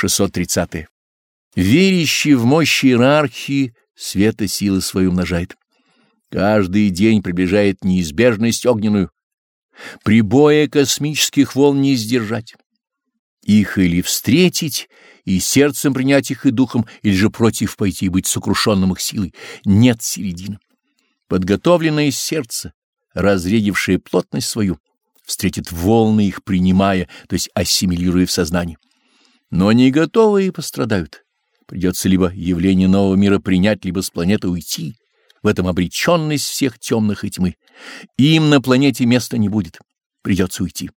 630. -е. Верящий в мощь иерархии света силы свои умножает. Каждый день приближает неизбежность огненную. Прибоя космических волн не сдержать. Их или встретить, и сердцем принять их и духом, или же против пойти и быть сокрушенным их силой. Нет середины. Подготовленное сердце, разрядившее плотность свою, встретит волны их, принимая, то есть ассимилируя в сознании. Но не готовые пострадают. Придется либо явление нового мира принять, либо с планеты уйти. В этом обреченность всех темных и тьмы. Им на планете места не будет. Придется уйти.